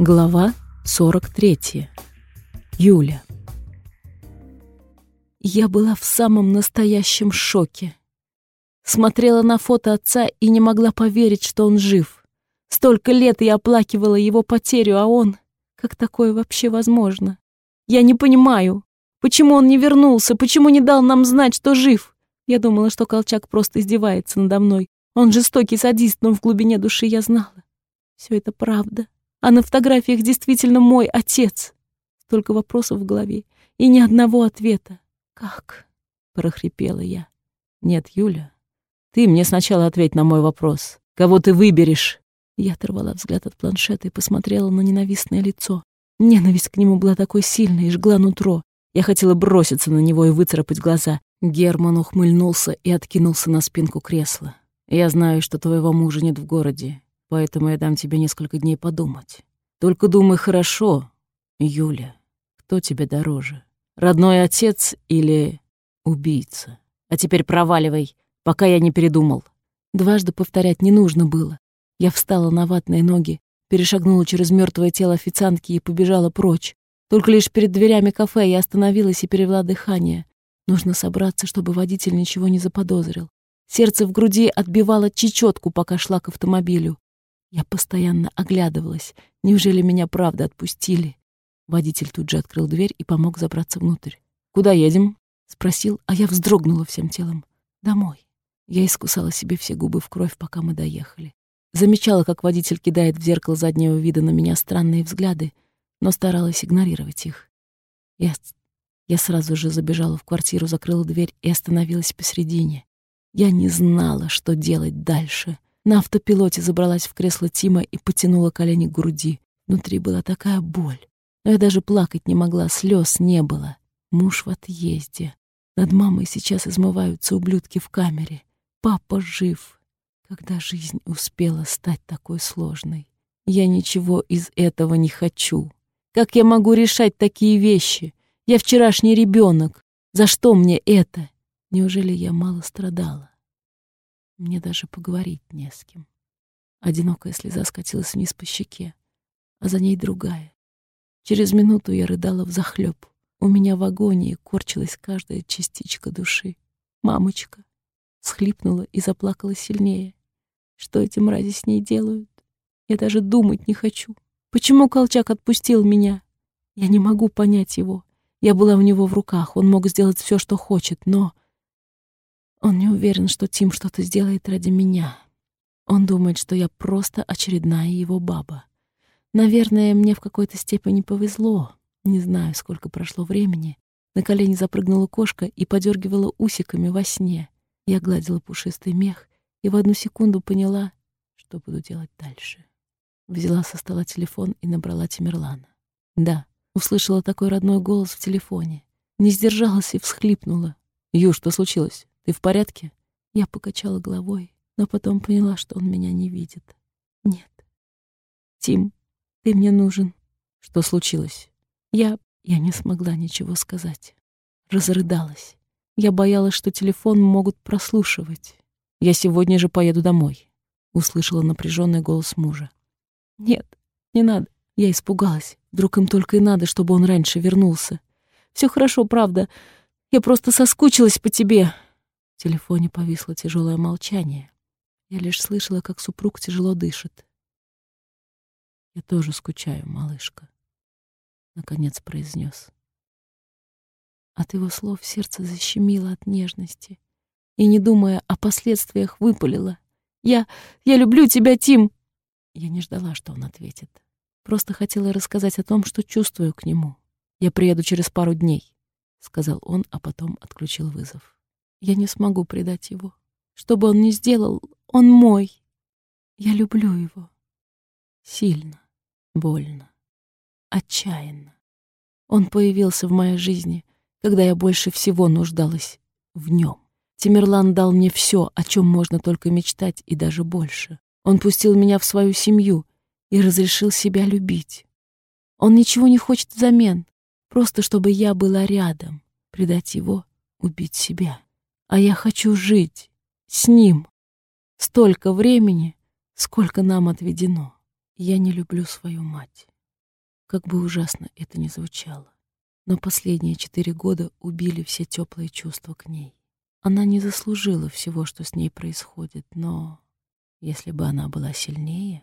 Глава 43. Юля. Я была в самом настоящем шоке. Смотрела на фото отца и не могла поверить, что он жив. Столько лет я оплакивала его потерю, а он... Как такое вообще возможно? Я не понимаю, почему он не вернулся, почему не дал нам знать, что жив. Я думала, что Колчак просто издевается надо мной. Он жестокий садист, но в глубине души я знала. Все это правда. А на фотографиях действительно мой отец. Столько вопросов в голове и ни одного ответа. «Как?» — прохрипела я. «Нет, Юля, ты мне сначала ответь на мой вопрос. Кого ты выберешь?» Я оторвала взгляд от планшета и посмотрела на ненавистное лицо. Ненависть к нему была такой сильной и жгла нутро. Я хотела броситься на него и выцарапать глаза. Герман ухмыльнулся и откинулся на спинку кресла. «Я знаю, что твоего мужа нет в городе, поэтому я дам тебе несколько дней подумать. Только думай хорошо, Юля, кто тебе дороже, родной отец или убийца? А теперь проваливай, пока я не передумал». Дважды повторять не нужно было. Я встала на ватные ноги, перешагнула через мертвое тело официантки и побежала прочь. Только лишь перед дверями кафе я остановилась и перевела дыхание. Нужно собраться, чтобы водитель ничего не заподозрил. Сердце в груди отбивало чечетку, пока шла к автомобилю. Я постоянно оглядывалась. Неужели меня правда отпустили? Водитель тут же открыл дверь и помог забраться внутрь. «Куда едем?» — спросил, а я вздрогнула всем телом. «Домой». Я искусала себе все губы в кровь, пока мы доехали. Замечала, как водитель кидает в зеркало заднего вида на меня странные взгляды, но старалась игнорировать их. Я, я сразу же забежала в квартиру, закрыла дверь и остановилась посредине. Я не знала, что делать дальше. На автопилоте забралась в кресло Тима и потянула колени к груди. Внутри была такая боль. Но я даже плакать не могла, слез не было. Муж в отъезде. Над мамой сейчас измываются ублюдки в камере. Папа жив. Когда жизнь успела стать такой сложной? Я ничего из этого не хочу. Как я могу решать такие вещи? Я вчерашний ребенок. За что мне это? Неужели я мало страдала? Мне даже поговорить не с кем. Одинокая слеза скатилась вниз по щеке, а за ней другая. Через минуту я рыдала взахлёб. У меня в агонии корчилась каждая частичка души. Мамочка схлипнула и заплакала сильнее. Что эти мрази с ней делают? Я даже думать не хочу. Почему Колчак отпустил меня? Я не могу понять его. Я была у него в руках, он мог сделать все, что хочет, но... Он не уверен, что Тим что-то сделает ради меня. Он думает, что я просто очередная его баба. Наверное, мне в какой-то степени повезло. Не знаю, сколько прошло времени. На колени запрыгнула кошка и подергивала усиками во сне. Я гладила пушистый мех и в одну секунду поняла, что буду делать дальше. Взяла со стола телефон и набрала Тимерлана. Да, услышала такой родной голос в телефоне. Не сдержалась и всхлипнула. «Ю, что случилось? Ты в порядке?» Я покачала головой, но потом поняла, что он меня не видит. «Нет. Тим, ты мне нужен». «Что случилось?» Я... я не смогла ничего сказать. Разрыдалась. Я боялась, что телефон могут прослушивать. Я сегодня же поеду домой», — услышала напряженный голос мужа. «Нет, не надо». Я испугалась. Вдруг им только и надо, чтобы он раньше вернулся. Все хорошо, правда. Я просто соскучилась по тебе». В телефоне повисло тяжелое молчание. Я лишь слышала, как супруг тяжело дышит. «Я тоже скучаю, малышка», — наконец произнес. От его слов сердце защемило от нежности и, не думая о последствиях, выпалила. «Я... я люблю тебя, Тим!» Я не ждала, что он ответит. Просто хотела рассказать о том, что чувствую к нему. «Я приеду через пару дней», — сказал он, а потом отключил вызов. «Я не смогу предать его. Что бы он ни сделал, он мой. Я люблю его. Сильно, больно, отчаянно. Он появился в моей жизни, когда я больше всего нуждалась в нем. Тимерлан дал мне все, о чем можно только мечтать, и даже больше. Он пустил меня в свою семью и разрешил себя любить. Он ничего не хочет взамен, просто чтобы я была рядом. Предать его — убить себя. А я хочу жить с ним. Столько времени, сколько нам отведено. Я не люблю свою мать. Как бы ужасно это ни звучало. Но последние четыре года убили все теплые чувства к ней. Она не заслужила всего, что с ней происходит, но если бы она была сильнее,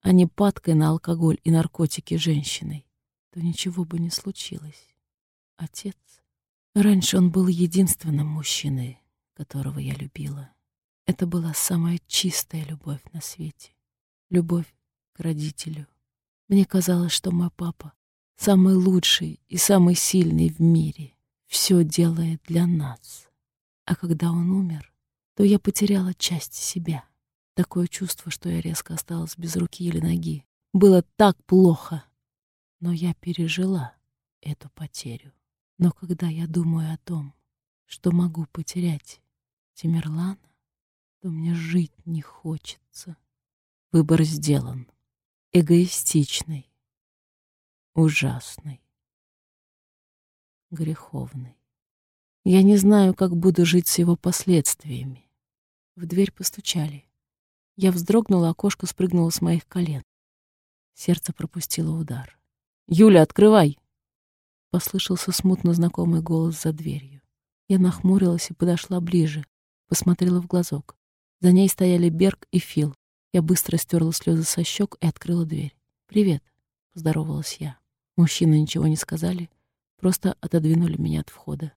а не падкой на алкоголь и наркотики женщиной, то ничего бы не случилось. Отец. Раньше он был единственным мужчиной, которого я любила. Это была самая чистая любовь на свете. Любовь к родителю. Мне казалось, что мой папа самый лучший и самый сильный в мире. Все делает для нас. А когда он умер, то я потеряла часть себя. Такое чувство, что я резко осталась без руки или ноги. Было так плохо. Но я пережила эту потерю. Но когда я думаю о том, что могу потерять Тимерлана, то мне жить не хочется. Выбор сделан. Эгоистичный. Ужасный. Греховный. Я не знаю, как буду жить с его последствиями. В дверь постучали. Я вздрогнула, окошко спрыгнуло с моих колен. Сердце пропустило удар. «Юля, открывай!» Послышался смутно знакомый голос за дверью. Я нахмурилась и подошла ближе, посмотрела в глазок. За ней стояли Берг и Фил. Я быстро стерла слезы со щек и открыла дверь. «Привет», — поздоровалась я. Мужчины ничего не сказали, просто отодвинули меня от входа.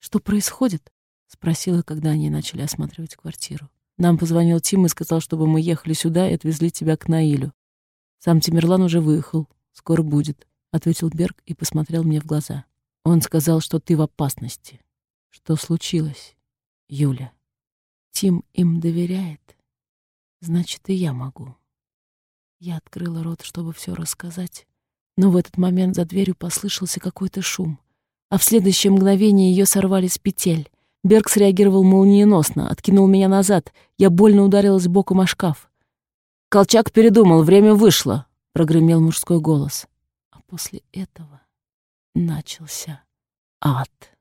«Что происходит?» — спросила, когда они начали осматривать квартиру. «Нам позвонил Тим и сказал, чтобы мы ехали сюда и отвезли тебя к Наилю. Сам Тимирлан уже выехал. Скоро будет», — ответил Берг и посмотрел мне в глаза. «Он сказал, что ты в опасности. Что случилось, Юля?» Тим им доверяет, значит, и я могу. Я открыла рот, чтобы все рассказать, но в этот момент за дверью послышался какой-то шум, а в следующее мгновение ее сорвали с петель. Берг среагировал молниеносно, откинул меня назад. Я больно ударилась боком о шкаф. «Колчак передумал, время вышло», — прогремел мужской голос. После этого начался ад.